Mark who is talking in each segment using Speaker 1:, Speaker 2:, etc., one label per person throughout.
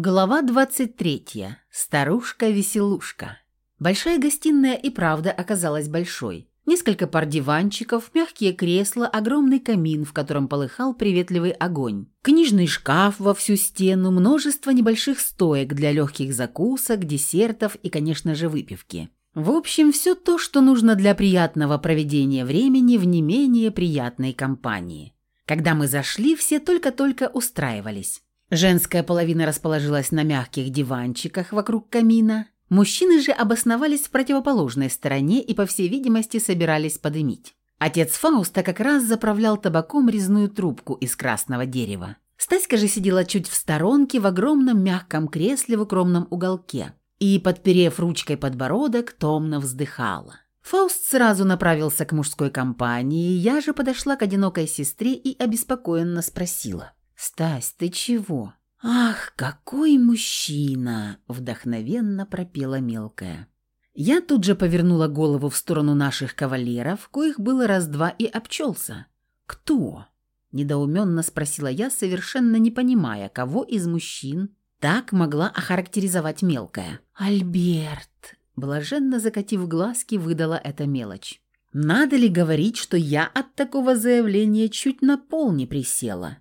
Speaker 1: Глава 23. Старушка-веселушка. Большая гостиная и правда оказалась большой. Несколько пар диванчиков, мягкие кресла, огромный камин, в котором полыхал приветливый огонь. Книжный шкаф во всю стену, множество небольших стоек для легких закусок, десертов и, конечно же, выпивки. В общем, все то, что нужно для приятного проведения времени в не менее приятной компании. Когда мы зашли, все только-только устраивались. Женская половина расположилась на мягких диванчиках вокруг камина. Мужчины же обосновались в противоположной стороне и, по всей видимости, собирались подымить. Отец Фауста как раз заправлял табаком резную трубку из красного дерева. Стаська же сидела чуть в сторонке в огромном мягком кресле в укромном уголке и, подперев ручкой подбородок, томно вздыхала. Фауст сразу направился к мужской компании, я же подошла к одинокой сестре и обеспокоенно спросила. «Стась, ты чего?» «Ах, какой мужчина!» – вдохновенно пропела мелкая. Я тут же повернула голову в сторону наших кавалеров, коих было раз-два и обчелся. «Кто?» – недоуменно спросила я, совершенно не понимая, кого из мужчин так могла охарактеризовать мелкая. «Альберт!» – блаженно закатив глазки, выдала эта мелочь. «Надо ли говорить, что я от такого заявления чуть на пол не присела?»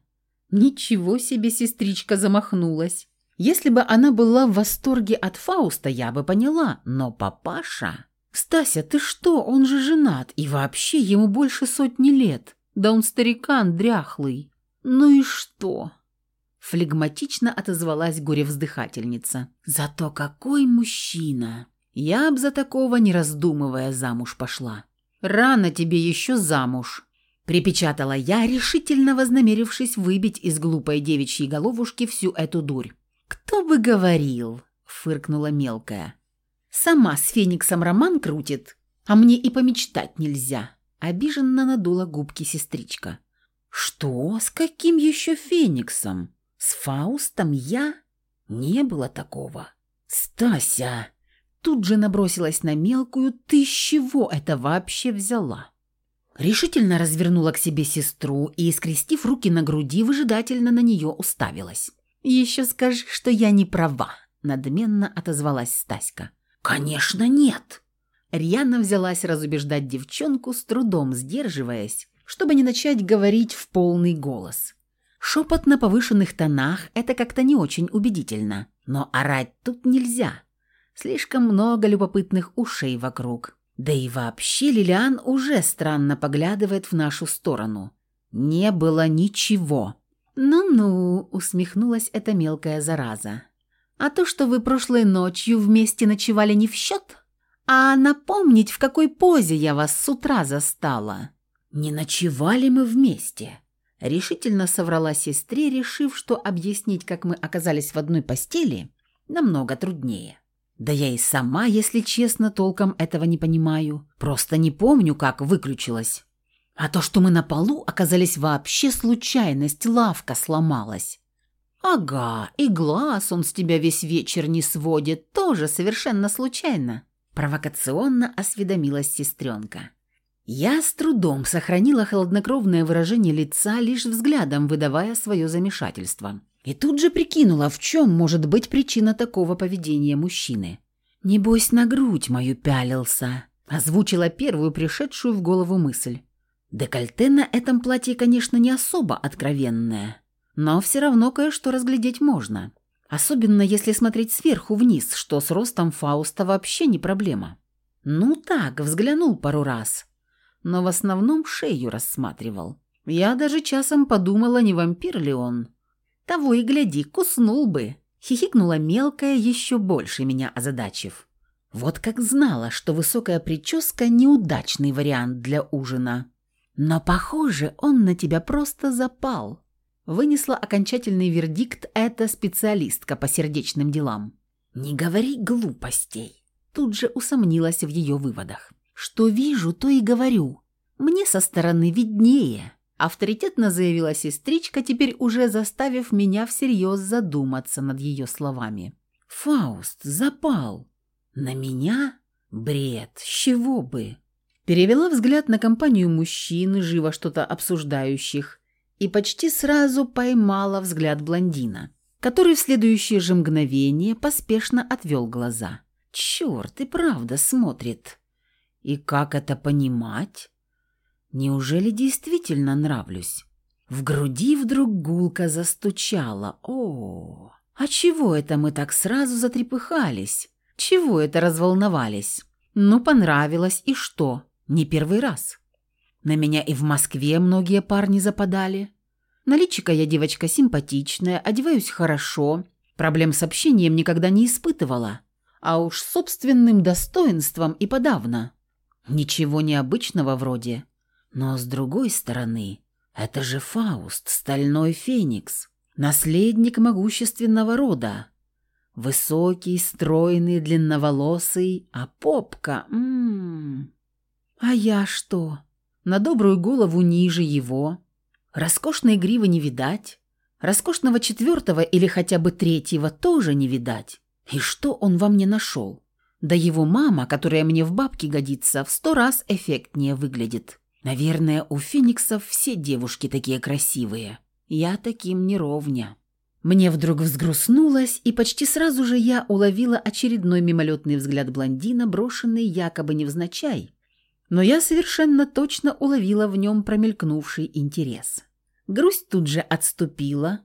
Speaker 1: Ничего себе сестричка замахнулась. Если бы она была в восторге от Фауста, я бы поняла, но папаша... «Стася, ты что? Он же женат, и вообще ему больше сотни лет. Да он старикан дряхлый». «Ну и что?» Флегматично отозвалась горе-вздыхательница. «Зато какой мужчина! Я б за такого, не раздумывая, замуж пошла». «Рано тебе еще замуж», Припечатала я, решительно вознамерившись выбить из глупой девичьей головушки всю эту дурь. «Кто бы говорил?» – фыркнула мелкая. «Сама с Фениксом роман крутит, а мне и помечтать нельзя». Обиженно надула губки сестричка. «Что? С каким еще Фениксом? С Фаустом я? Не было такого». «Стася!» Тут же набросилась на мелкую. «Ты с чего это вообще взяла?» Решительно развернула к себе сестру и, скрестив руки на груди, выжидательно на нее уставилась. «Еще скажи, что я не права», — надменно отозвалась Стаська. «Конечно нет!» Рьяна взялась разубеждать девчонку, с трудом сдерживаясь, чтобы не начать говорить в полный голос. Шепот на повышенных тонах – это как-то не очень убедительно, но орать тут нельзя. Слишком много любопытных ушей вокруг. Да и вообще Лилиан уже странно поглядывает в нашу сторону. Не было ничего. «Ну-ну», — усмехнулась эта мелкая зараза. «А то, что вы прошлой ночью вместе ночевали не в счет? А напомнить, в какой позе я вас с утра застала?» «Не ночевали мы вместе», — решительно соврала сестре, решив, что объяснить, как мы оказались в одной постели, намного труднее. Да я и сама, если честно, толком этого не понимаю. Просто не помню, как выключилась. А то, что мы на полу оказались вообще случайность, лавка сломалась. Ага, и глаз он с тебя весь вечер не сводит, тоже совершенно случайно. Провокационно осведомилась сестренка. Я с трудом сохранила холоднокровное выражение лица, лишь взглядом выдавая свое замешательство. И тут же прикинула, в чем может быть причина такого поведения мужчины. «Небось, на грудь мою пялился», – озвучила первую пришедшую в голову мысль. Декольте на этом платье, конечно, не особо откровенное, но все равно кое-что разглядеть можно. Особенно если смотреть сверху вниз, что с ростом Фауста вообще не проблема. Ну так, взглянул пару раз, но в основном шею рассматривал. Я даже часом подумала, не вампир ли он. Того и гляди, куснул бы. Хихикнула мелкая, еще больше меня озадачив. Вот как знала, что высокая прическа – неудачный вариант для ужина. Но, похоже, он на тебя просто запал. Вынесла окончательный вердикт эта специалистка по сердечным делам. «Не говори глупостей». Тут же усомнилась в ее выводах. «Что вижу, то и говорю. Мне со стороны виднее». Авторитетно заявила сестричка, теперь уже заставив меня всерьез задуматься над ее словами. «Фауст, запал! На меня? Бред! С чего бы?» Перевела взгляд на компанию мужчин, живо что-то обсуждающих, и почти сразу поймала взгляд блондина. который в следующее же мгновение поспешно отвел глаза. «Черт, и правда смотрит. И как это понимать? Неужели действительно нравлюсь?» В груди вдруг гулко застучала. О, а чего это мы так сразу затрепыхались? Чего это разволновались? Ну, понравилось, и что? Не первый раз. На меня и в Москве многие парни западали. Наличика я девочка симпатичная, одеваюсь хорошо, проблем с общением никогда не испытывала. А уж собственным достоинством и подавно. Ничего необычного вроде. Но с другой стороны, это же Фауст, стальной феникс, наследник могущественного рода. Высокий, стройный, длинноволосый, а попка... М -м -м. А я что? На добрую голову ниже его. Роскошной гривы не видать. Роскошного четвертого или хотя бы третьего тоже не видать. И что он во мне нашел? Да его мама, которая мне в бабке годится, в сто раз эффектнее выглядит. Наверное, у фениксов все девушки такие красивые. Я таким не ровня. Мне вдруг взгрустнулось, и почти сразу же я уловила очередной мимолетный взгляд блондина, брошенный якобы невзначай. Но я совершенно точно уловила в нем промелькнувший интерес. Грусть тут же отступила,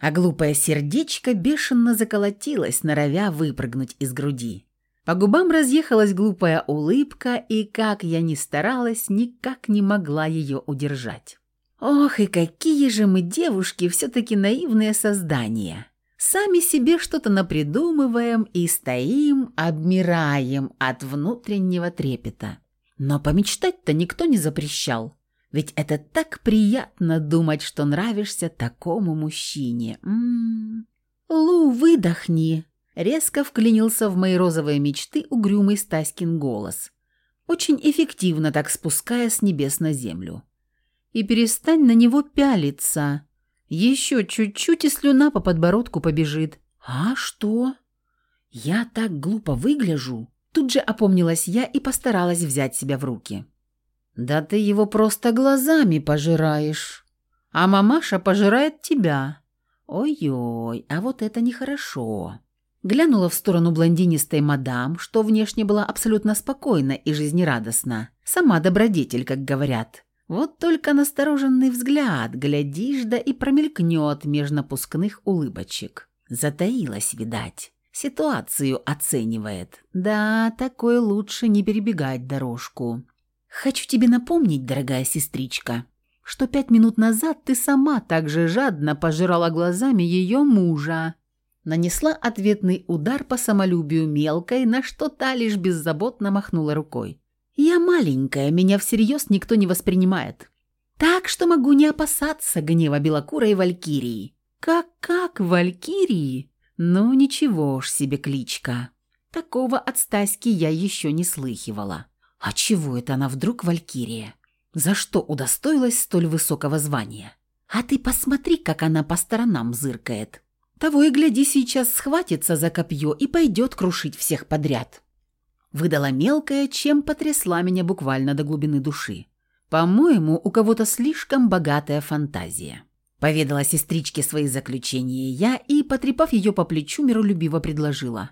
Speaker 1: а глупое сердечко бешено заколотилось, норовя выпрыгнуть из груди. По губам разъехалась глупая улыбка, и, как я ни старалась, никак не могла ее удержать. Ох, и какие же мы, девушки, все-таки наивные создания. Сами себе что-то напридумываем и стоим, обмираем от внутреннего трепета. Но помечтать-то никто не запрещал. Ведь это так приятно думать, что нравишься такому мужчине. М -м -м. Лу, выдохни, Резко вклинился в мои розовые мечты угрюмый Стаськин голос, очень эффективно так спуская с небес на землю. «И перестань на него пялиться. Еще чуть-чуть, и слюна по подбородку побежит». «А что?» «Я так глупо выгляжу?» Тут же опомнилась я и постаралась взять себя в руки. «Да ты его просто глазами пожираешь, а мамаша пожирает тебя. Ой-ой, а вот это нехорошо». Глянула в сторону блондинистой мадам, что внешне была абсолютно спокойна и жизнерадостна. Сама добродетель, как говорят. Вот только настороженный взгляд, глядишь, да и промелькнет меж напускных улыбочек. Затаилась, видать. Ситуацию оценивает. Да, такой лучше не перебегать дорожку. Хочу тебе напомнить, дорогая сестричка, что пять минут назад ты сама так же жадно пожирала глазами ее мужа, нанесла ответный удар по самолюбию мелкой, на что та лишь беззаботно махнула рукой. «Я маленькая, меня всерьез никто не воспринимает. Так что могу не опасаться гнева белокурой валькирии». «Как-как валькирии? Ну, ничего ж себе кличка. Такого от Стаськи я еще не слыхивала. А чего это она вдруг валькирия? За что удостоилась столь высокого звания? А ты посмотри, как она по сторонам зыркает». Того и гляди, сейчас схватится за копье и пойдет крушить всех подряд. Выдала мелкая, чем потрясла меня буквально до глубины души. По-моему, у кого-то слишком богатая фантазия. Поведала сестричке свои заключения я и, потрепав ее по плечу, миролюбиво предложила.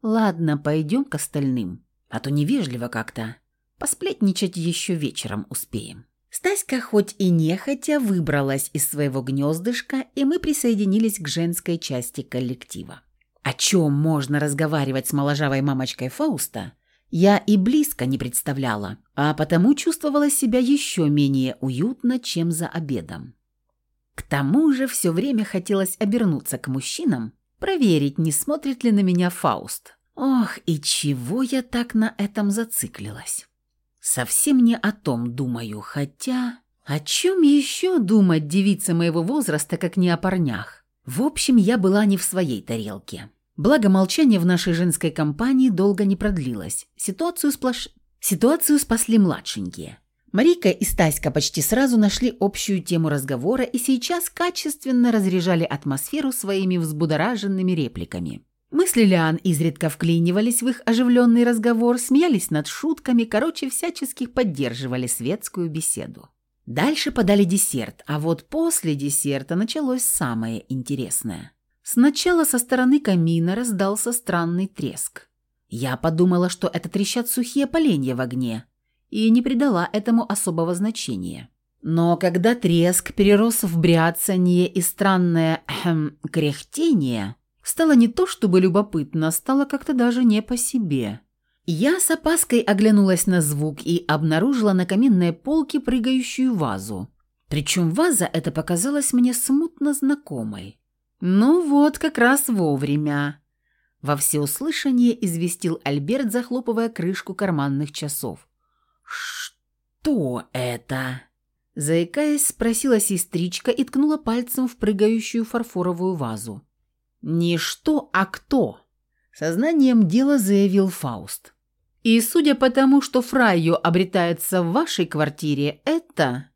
Speaker 1: «Ладно, пойдем к остальным, а то невежливо как-то. Посплетничать еще вечером успеем». Стаська хоть и нехотя выбралась из своего гнездышка, и мы присоединились к женской части коллектива. О чем можно разговаривать с моложавой мамочкой Фауста, я и близко не представляла, а потому чувствовала себя еще менее уютно, чем за обедом. К тому же все время хотелось обернуться к мужчинам, проверить, не смотрит ли на меня Фауст. Ох, и чего я так на этом зациклилась? Совсем не о том думаю, хотя... О чем еще думать девица моего возраста, как не о парнях? В общем, я была не в своей тарелке. Благо, молчание в нашей женской компании долго не продлилось. Ситуацию, сплош... Ситуацию спасли младшенькие. Марика и Стаська почти сразу нашли общую тему разговора и сейчас качественно разряжали атмосферу своими взбудораженными репликами. Мы с Лилиан изредка вклинивались в их оживленный разговор, смеялись над шутками, короче, всячески поддерживали светскую беседу. Дальше подали десерт, а вот после десерта началось самое интересное. Сначала со стороны камина раздался странный треск. Я подумала, что это трещат сухие поленья в огне, и не придала этому особого значения. Но когда треск перерос в бряцание и странное эм, кряхтение, стало не то чтобы любопытно, стало как-то даже не по себе. Я с опаской оглянулась на звук и обнаружила на каминной полке прыгающую вазу. Причем ваза эта показалась мне смутно знакомой. «Ну вот, как раз вовремя», — во всеуслышание известил Альберт, захлопывая крышку карманных часов. «Что это?» Заикаясь, спросила сестричка и ткнула пальцем в прыгающую фарфоровую вазу. «Не что, а кто?» Сознанием дела заявил Фауст. И судя по тому, что Фрайо обретается в вашей квартире, это...»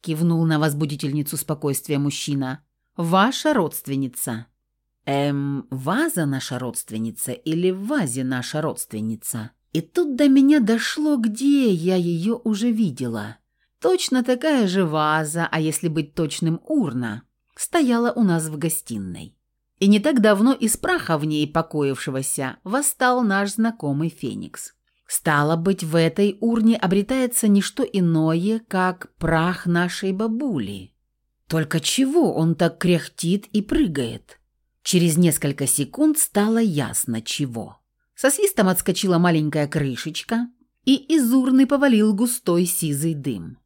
Speaker 1: Кивнул на возбудительницу спокойствия мужчина. «Ваша родственница». «Эм, ваза наша родственница или вазе наша родственница?» И тут до меня дошло, где я ее уже видела. Точно такая же ваза, а если быть точным, урна, стояла у нас в гостиной. И не так давно из праха в ней покоившегося восстал наш знакомый Феникс. Стало быть, в этой урне обретается не что иное, как прах нашей бабули. Только чего он так кряхтит и прыгает? Через несколько секунд стало ясно, чего. Со свистом отскочила маленькая крышечка, и из урны повалил густой сизый дым.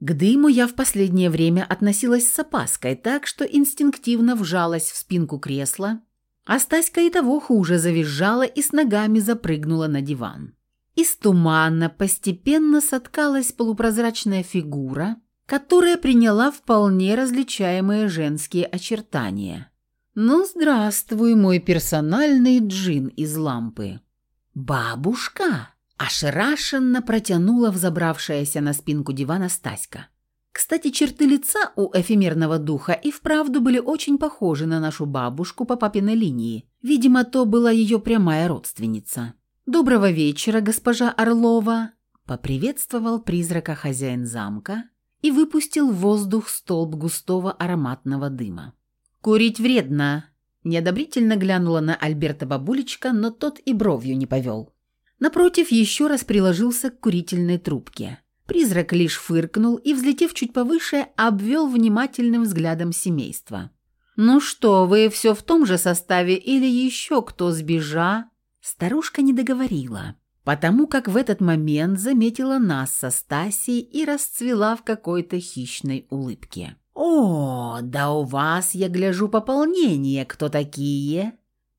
Speaker 1: К дыму я в последнее время относилась с опаской, так что инстинктивно вжалась в спинку кресла, а Стаська и того хуже завизжала и с ногами запрыгнула на диван. Из тумана постепенно соткалась полупрозрачная фигура, которая приняла вполне различаемые женские очертания. «Ну, здравствуй, мой персональный джин из лампы». «Бабушка!» – ошарашенно протянула взобравшаяся на спинку дивана Стаська. Кстати, черты лица у эфемерного духа и вправду были очень похожи на нашу бабушку по папиной линии. Видимо, то была ее прямая родственница. «Доброго вечера, госпожа Орлова!» Поприветствовал призрака хозяин замка и выпустил в воздух столб густого ароматного дыма. «Курить вредно!» Неодобрительно глянула на Альберта бабулечка, но тот и бровью не повел. Напротив, еще раз приложился к курительной трубке. Призрак лишь фыркнул и, взлетев чуть повыше, обвел внимательным взглядом семейства. «Ну что, вы все в том же составе или еще кто сбежа?» Старушка не договорила, потому как в этот момент заметила нас со Стасей и расцвела в какой-то хищной улыбке. «О, да у вас, я гляжу, пополнение. Кто такие?»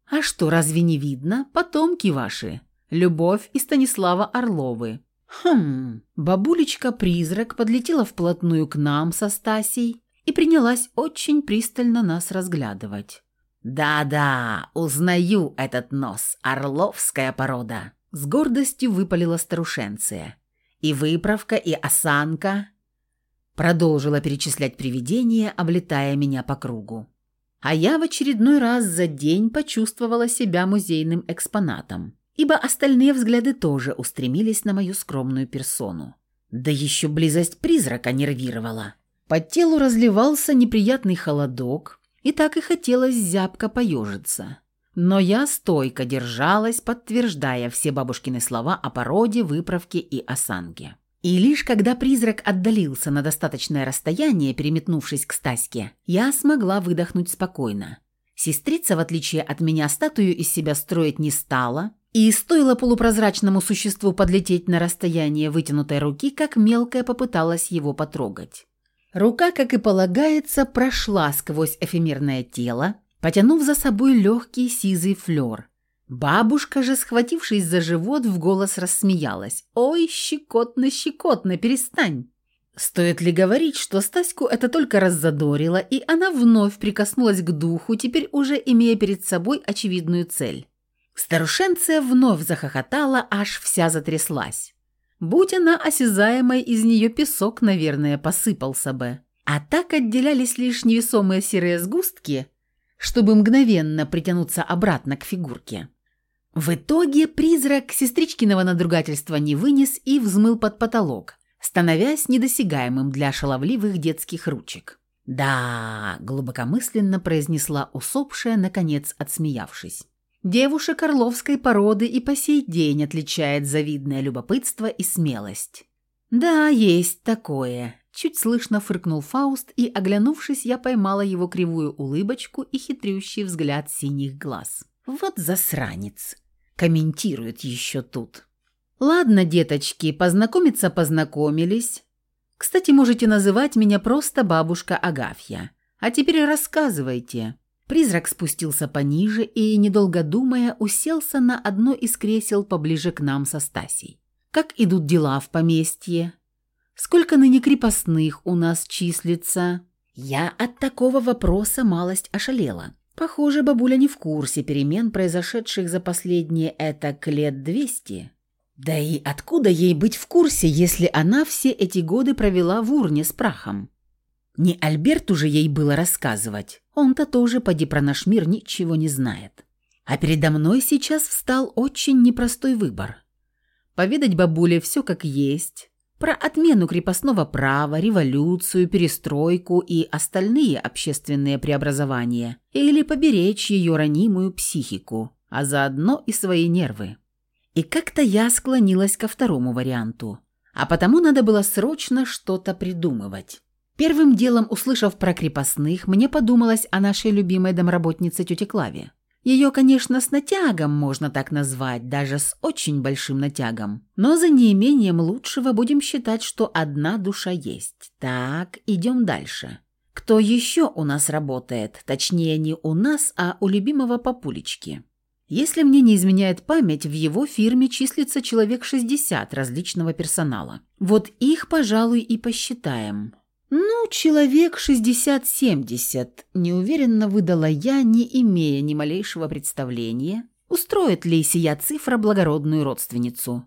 Speaker 1: «А что, разве не видно? Потомки ваши. Любовь и Станислава Орловы». «Хм...» Бабулечка-призрак подлетела вплотную к нам со Стасей и принялась очень пристально нас разглядывать. «Да-да, узнаю этот нос, орловская порода», — с гордостью выпалила старушенция. «И выправка, и осанка», — продолжила перечислять привидения, облетая меня по кругу. А я в очередной раз за день почувствовала себя музейным экспонатом, ибо остальные взгляды тоже устремились на мою скромную персону. Да еще близость призрака нервировала. По телу разливался неприятный холодок, и так и хотелось зябко поежиться. Но я стойко держалась, подтверждая все бабушкины слова о породе, выправке и осанке. И лишь когда призрак отдалился на достаточное расстояние, переметнувшись к Стаське, я смогла выдохнуть спокойно. Сестрица, в отличие от меня, статую из себя строить не стала, и стоило полупрозрачному существу подлететь на расстояние вытянутой руки, как мелкая попыталась его потрогать. Рука, как и полагается, прошла сквозь эфемерное тело, потянув за собой легкий сизый флер. Бабушка же, схватившись за живот, в голос рассмеялась. «Ой, щекотно, щекотно, перестань!» Стоит ли говорить, что Стаську это только раззадорило, и она вновь прикоснулась к духу, теперь уже имея перед собой очевидную цель. Старушенция вновь захохотала, аж вся затряслась. Будь она осязаемой, из нее песок, наверное, посыпался бы. А так отделялись лишь невесомые серые сгустки, чтобы мгновенно притянуться обратно к фигурке. В итоге призрак сестричкиного надругательства не вынес и взмыл под потолок, становясь недосягаемым для шаловливых детских ручек. «Да», — глубокомысленно произнесла усопшая, наконец отсмеявшись. «Девушек орловской породы и по сей день отличает завидное любопытство и смелость». «Да, есть такое», — чуть слышно фыркнул Фауст, и, оглянувшись, я поймала его кривую улыбочку и хитрющий взгляд синих глаз. «Вот засранец!» — комментирует еще тут. «Ладно, деточки, познакомиться познакомились. Кстати, можете называть меня просто бабушка Агафья. А теперь рассказывайте». Призрак спустился пониже и, недолго думая, уселся на одно из кресел поближе к нам со Стасей. «Как идут дела в поместье? Сколько ныне крепостных у нас числится?» Я от такого вопроса малость ошалела. Похоже, бабуля не в курсе перемен, произошедших за последние это лет двести. Да и откуда ей быть в курсе, если она все эти годы провела в урне с прахом? Не Альберту же ей было рассказывать. Он-то тоже, поди про наш мир, ничего не знает. А передо мной сейчас встал очень непростой выбор. Поведать бабуле все как есть, про отмену крепостного права, революцию, перестройку и остальные общественные преобразования, или поберечь ее ранимую психику, а заодно и свои нервы. И как-то я склонилась ко второму варианту. А потому надо было срочно что-то придумывать. Первым делом, услышав про крепостных, мне подумалось о нашей любимой домработнице тете Клаве. Ее, конечно, с натягом можно так назвать, даже с очень большим натягом. Но за неимением лучшего будем считать, что одна душа есть. Так, идем дальше. Кто еще у нас работает? Точнее, не у нас, а у любимого папулечки. Если мне не изменяет память, в его фирме числится человек 60 различного персонала. Вот их, пожалуй, и посчитаем. Ну, человек 60-70, неуверенно выдала я, не имея ни малейшего представления, устроит ли сия цифра благородную родственницу.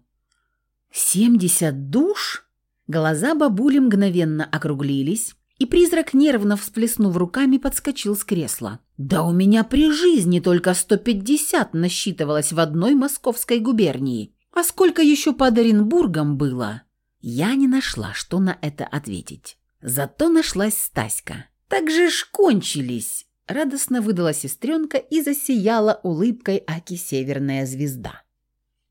Speaker 1: «Семьдесят душ?» Глаза бабули мгновенно округлились, и призрак, нервно всплеснув руками, подскочил с кресла. «Да у меня при жизни только 150 насчитывалось в одной московской губернии. А сколько еще под Оренбургом было?» Я не нашла, что на это ответить. Зато нашлась Стаська. «Так же ж кончились!» Радостно выдала сестренка и засияла улыбкой Аки Северная звезда.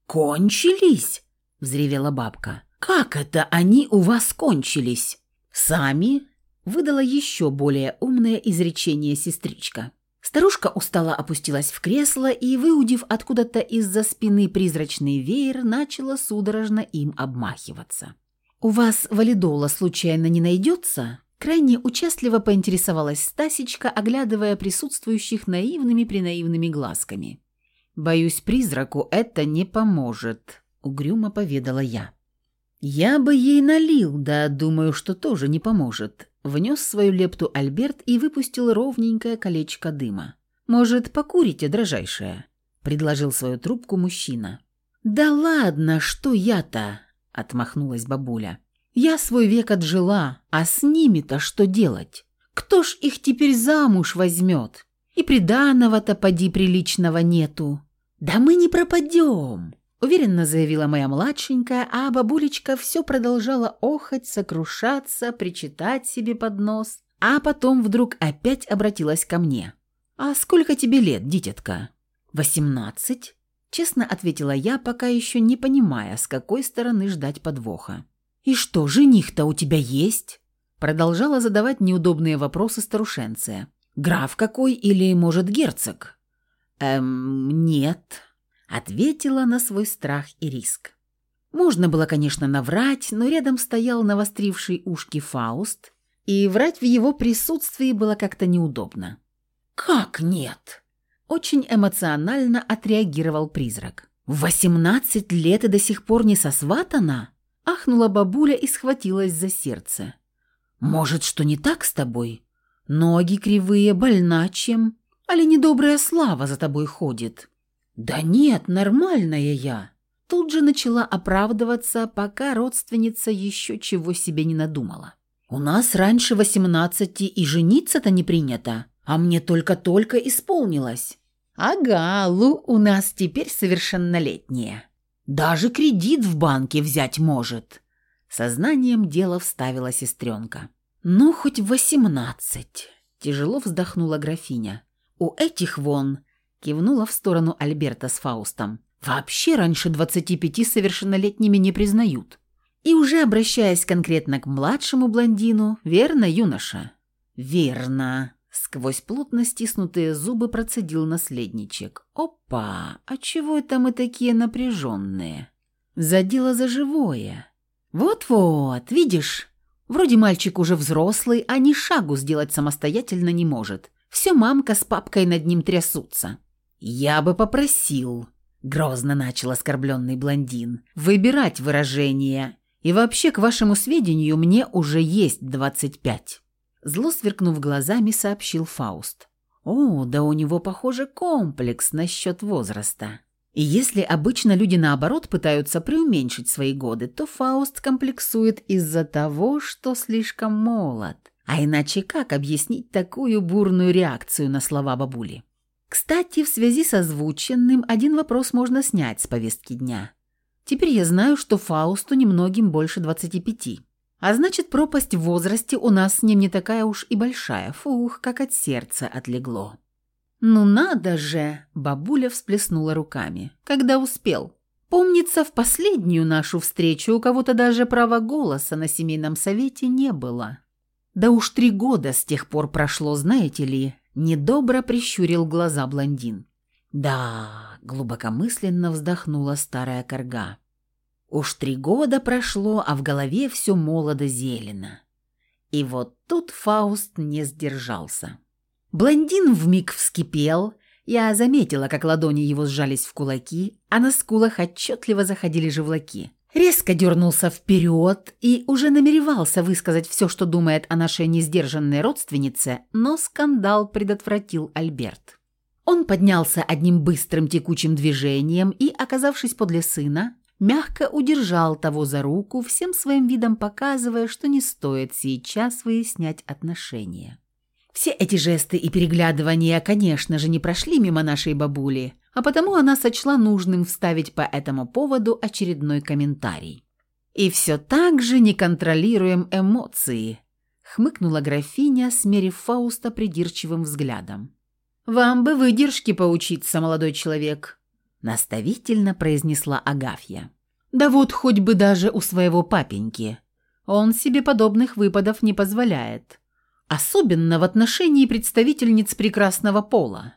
Speaker 1: «Кончились?» – взревела бабка. «Как это они у вас кончились?» «Сами?» выдала еще более умное изречение сестричка. Старушка устало опустилась в кресло и, выудив откуда-то из-за спины призрачный веер, начала судорожно им обмахиваться. «У вас валидола случайно не найдется?» Крайне участливо поинтересовалась Стасечка, оглядывая присутствующих наивными-принаивными глазками. «Боюсь, призраку это не поможет», — угрюмо поведала я. «Я бы ей налил, да думаю, что тоже не поможет. Внес свою лепту Альберт и выпустил ровненькое колечко дыма. «Может, покурите, дрожайшая?» – предложил свою трубку мужчина. «Да ладно, что я-то?» – отмахнулась бабуля. «Я свой век отжила, а с ними-то что делать? Кто ж их теперь замуж возьмет? И приданого-то поди приличного нету. Да мы не пропадем!» Уверенно заявила моя младшенькая, а бабулечка все продолжала охать, сокрушаться, причитать себе под нос, а потом вдруг опять обратилась ко мне. «А сколько тебе лет, дитятка?» «Восемнадцать», — честно ответила я, пока еще не понимая, с какой стороны ждать подвоха. «И что, жених-то у тебя есть?» Продолжала задавать неудобные вопросы старушенция. «Граф какой или, может, герцог?» «Эм, нет», Ответила на свой страх и риск. Можно было, конечно, наврать, но рядом стоял навостривший ушки Фауст, и врать в его присутствии было как-то неудобно. «Как нет?» Очень эмоционально отреагировал призрак. «Восемнадцать лет и до сих пор не сосватана?» Ахнула бабуля и схватилась за сердце. «Может, что не так с тобой? Ноги кривые, больна чем? Али недобрая слава за тобой ходит?» «Да нет, нормальная я!» Тут же начала оправдываться, пока родственница еще чего себе не надумала. «У нас раньше восемнадцати и жениться-то не принято, а мне только-только исполнилось». «Ага, Лу у нас теперь совершеннолетняя. Даже кредит в банке взять может». Сознанием дела вставила сестренка. «Ну, хоть восемнадцать», – тяжело вздохнула графиня. «У этих вон», – кивнула в сторону Альберта с Фаустом. «Вообще раньше двадцати пяти совершеннолетними не признают». И уже обращаясь конкретно к младшему блондину, «Верно, юноша?» «Верно», – сквозь плотно стиснутые зубы процедил наследничек. «Опа, а чего это мы такие напряженные?» «Задела за живое». «Вот-вот, видишь, Вроде мальчик уже взрослый, а ни шагу сделать самостоятельно не может. Все мамка с папкой над ним трясутся. «Я бы попросил», — грозно начал оскорбленный блондин, — «выбирать выражение. И вообще, к вашему сведению, мне уже есть двадцать пять». Зло сверкнув глазами, сообщил Фауст. «О, да у него, похоже, комплекс насчет возраста». И если обычно люди наоборот пытаются преуменьшить свои годы, то Фауст комплексует из-за того, что слишком молод. А иначе как объяснить такую бурную реакцию на слова бабули? Кстати, в связи с озвученным один вопрос можно снять с повестки дня. Теперь я знаю, что Фаусту немногим больше 25. А значит, пропасть в возрасте у нас с ним не такая уж и большая. Фух, как от сердца отлегло. «Ну надо же!» – бабуля всплеснула руками. «Когда успел?» Помнится, в последнюю нашу встречу у кого-то даже права голоса на семейном совете не было. Да уж три года с тех пор прошло, знаете ли, недобро прищурил глаза блондин. Да, глубокомысленно вздохнула старая корга. Уж три года прошло, а в голове все молодо-зелено. И вот тут Фауст не сдержался. Блондин вмиг вскипел. Я заметила, как ладони его сжались в кулаки, а на скулах отчетливо заходили живлаки. Резко дернулся вперед и уже намеревался высказать все, что думает о нашей несдержанной родственнице, но скандал предотвратил Альберт. Он поднялся одним быстрым текучим движением и, оказавшись подле сына, мягко удержал того за руку, всем своим видом показывая, что не стоит сейчас выяснять отношения. Все эти жесты и переглядывания, конечно же, не прошли мимо нашей бабули, а потому она сочла нужным вставить по этому поводу очередной комментарий. «И все так же не контролируем эмоции», — хмыкнула графиня, смерив Фауста придирчивым взглядом. «Вам бы выдержки поучиться, молодой человек», — наставительно произнесла Агафья. «Да вот хоть бы даже у своего папеньки. Он себе подобных выпадов не позволяет. Особенно в отношении представительниц прекрасного пола.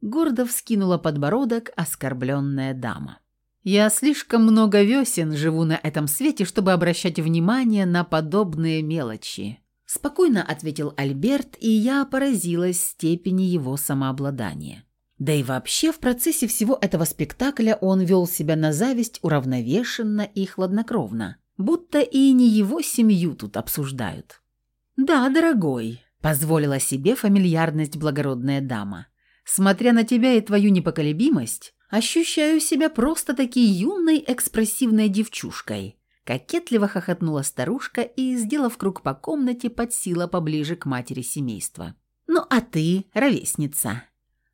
Speaker 1: Гордо вскинула подбородок оскорбленная дама. «Я слишком много весен живу на этом свете, чтобы обращать внимание на подобные мелочи», спокойно ответил Альберт, и я поразилась степени его самообладания. Да и вообще в процессе всего этого спектакля он вел себя на зависть уравновешенно и хладнокровно, будто и не его семью тут обсуждают. «Да, дорогой», — позволила себе фамильярность благородная дама. «Смотря на тебя и твою непоколебимость, ощущаю себя просто-таки юной экспрессивной девчушкой». Кокетливо хохотнула старушка и, сделав круг по комнате, подсила поближе к матери семейства. «Ну а ты, ровесница?»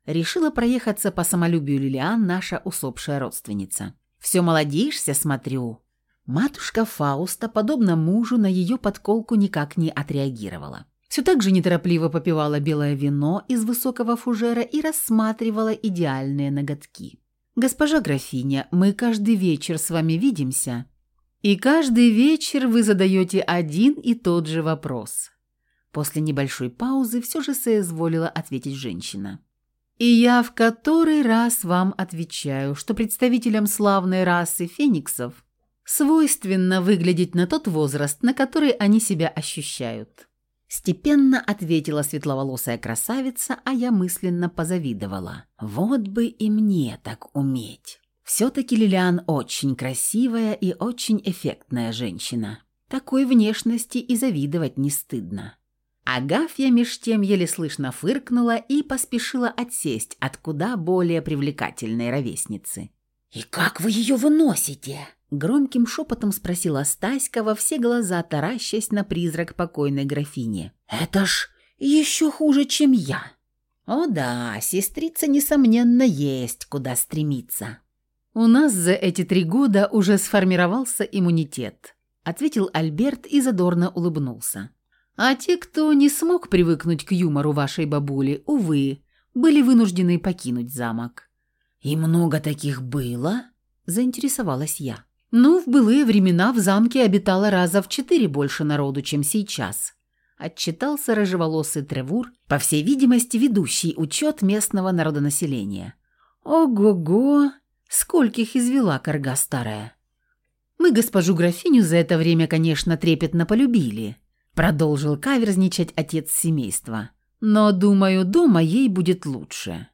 Speaker 1: Решила проехаться по самолюбию Лилиан наша усопшая родственница. «Все молодишься, смотрю. Матушка Фауста, подобно мужу, на ее подколку никак не отреагировала. Все так же неторопливо попивала белое вино из высокого фужера и рассматривала идеальные ноготки. «Госпожа графиня, мы каждый вечер с вами видимся, и каждый вечер вы задаете один и тот же вопрос». После небольшой паузы все же соизволила ответить женщина. «И я в который раз вам отвечаю, что представителям славной расы фениксов свойственно выглядеть на тот возраст, на который они себя ощущают. Степенно ответила светловолосая красавица, а я мысленно позавидовала. Вот бы и мне так уметь. Все-таки Лилиан очень красивая и очень эффектная женщина. Такой внешности и завидовать не стыдно. Агафья меж тем еле слышно фыркнула и поспешила отсесть от куда более привлекательной ровесницы. «И как вы ее выносите?» Громким шепотом спросила Стаська во все глаза, таращась на призрак покойной графини. «Это ж еще хуже, чем я!» «О да, сестрица, несомненно, есть куда стремиться». «У нас за эти три года уже сформировался иммунитет», ответил Альберт и задорно улыбнулся. А те, кто не смог привыкнуть к юмору вашей бабули, увы, были вынуждены покинуть замок». «И много таких было?» – заинтересовалась я. «Ну, в былые времена в замке обитало раза в четыре больше народу, чем сейчас», – отчитался рыжеволосый Тревур, по всей видимости, ведущий учет местного народонаселения. «Ого-го! Скольких извела корга старая!» «Мы госпожу графиню за это время, конечно, трепетно полюбили», – продолжил каверзничать отец семейства. «Но, думаю, дома ей будет лучше».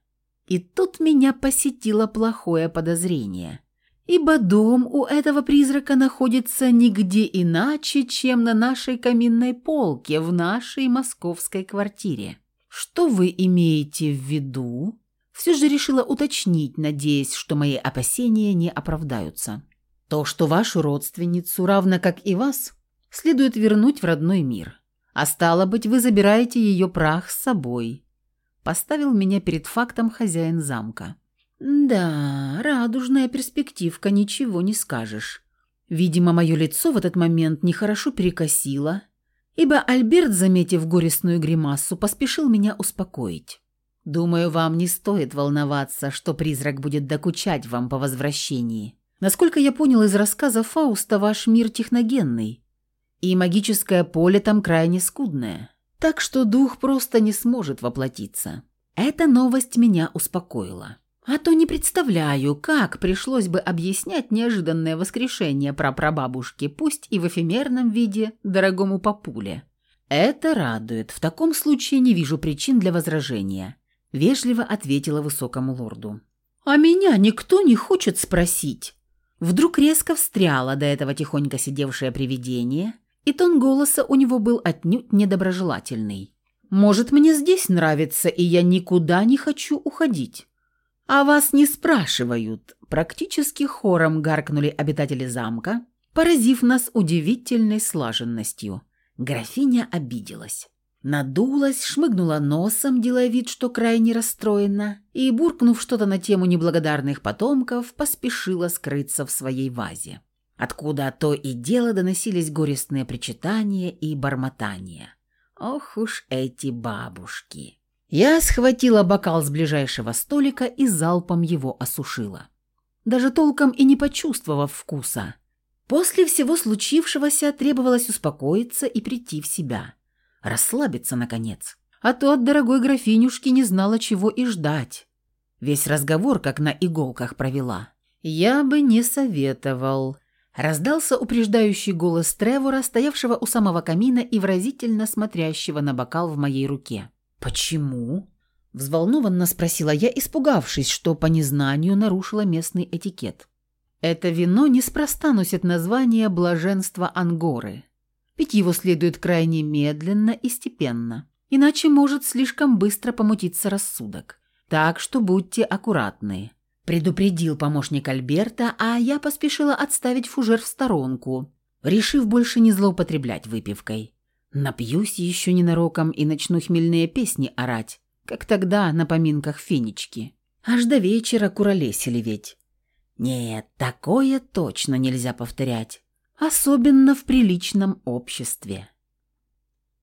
Speaker 1: И тут меня посетило плохое подозрение. Ибо дом у этого призрака находится нигде иначе, чем на нашей каминной полке в нашей московской квартире. Что вы имеете в виду? Все же решила уточнить, надеясь, что мои опасения не оправдаются. То, что вашу родственницу, равно как и вас, следует вернуть в родной мир. А стало быть, вы забираете ее прах с собой, Поставил меня перед фактом хозяин замка. Да, радужная перспективка, ничего не скажешь. Видимо, мое лицо в этот момент нехорошо перекосило, ибо Альберт, заметив горестную гримасу, поспешил меня успокоить. «Думаю, вам не стоит волноваться, что призрак будет докучать вам по возвращении. Насколько я понял из рассказа Фауста, ваш мир техногенный, и магическое поле там крайне скудное. Так что дух просто не сможет воплотиться. Эта новость меня успокоила. А то не представляю, как пришлось бы объяснять неожиданное воскрешение прапрабабушки, пусть и в эфемерном виде, дорогому папуле. Это радует. В таком случае не вижу причин для возражения. Вежливо ответила высокому лорду. А меня никто не хочет спросить. Вдруг резко встряло до этого тихонько сидевшее привидение и тон голоса у него был отнюдь недоброжелательный. «Может, мне здесь нравится, и я никуда не хочу уходить?» «А вас не спрашивают», – практически хором гаркнули обитатели замка, поразив нас удивительной слаженностью. Графиня обиделась. Надулась, шмыгнула носом, делая вид, что крайне расстроена, и, буркнув что-то на тему неблагодарных потомков, поспешила скрыться в своей вазе откуда то и дело доносились горестные причитания и бормотания. Ох уж эти бабушки! Я схватила бокал с ближайшего столика и залпом его осушила. Даже толком и не почувствовав вкуса. После всего случившегося требовалось успокоиться и прийти в себя. Расслабиться, наконец. А то от дорогой графинюшки не знала, чего и ждать. Весь разговор как на иголках провела. Я бы не советовал. Раздался упреждающий голос Тревора, стоявшего у самого камина и выразительно смотрящего на бокал в моей руке. «Почему?» – взволнованно спросила я, испугавшись, что по незнанию нарушила местный этикет. «Это вино неспроста носит название «Блаженство Ангоры». Пить его следует крайне медленно и степенно, иначе может слишком быстро помутиться рассудок. Так что будьте аккуратны. Предупредил помощник Альберта, а я поспешила отставить фужер в сторонку, решив больше не злоупотреблять выпивкой. Напьюсь еще ненароком и начну хмельные песни орать, как тогда на поминках Фенечки. Аж до вечера куролесили ведь. Нет, такое точно нельзя повторять. Особенно в приличном обществе.